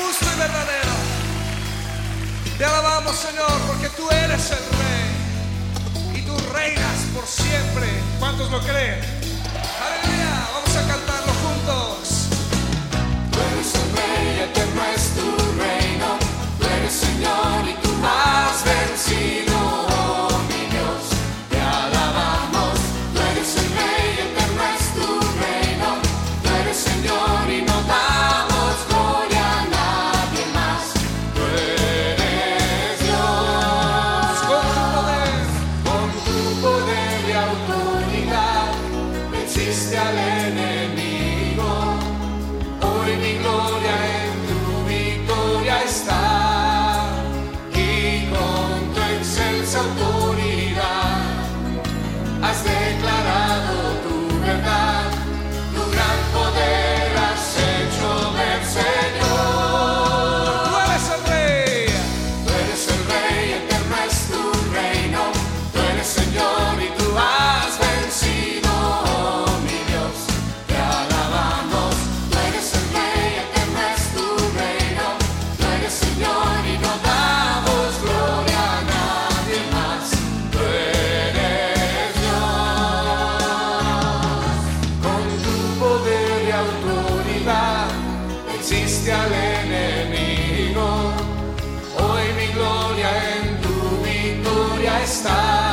justo y verdadero. Te alabamos, Señor, porque tú eres el rey y tú reinas por siempre. ¿Cuántos lo creen? autorità, esiste all'energia. venciste al enemigo. Hoy mi gloria en tu victoria está.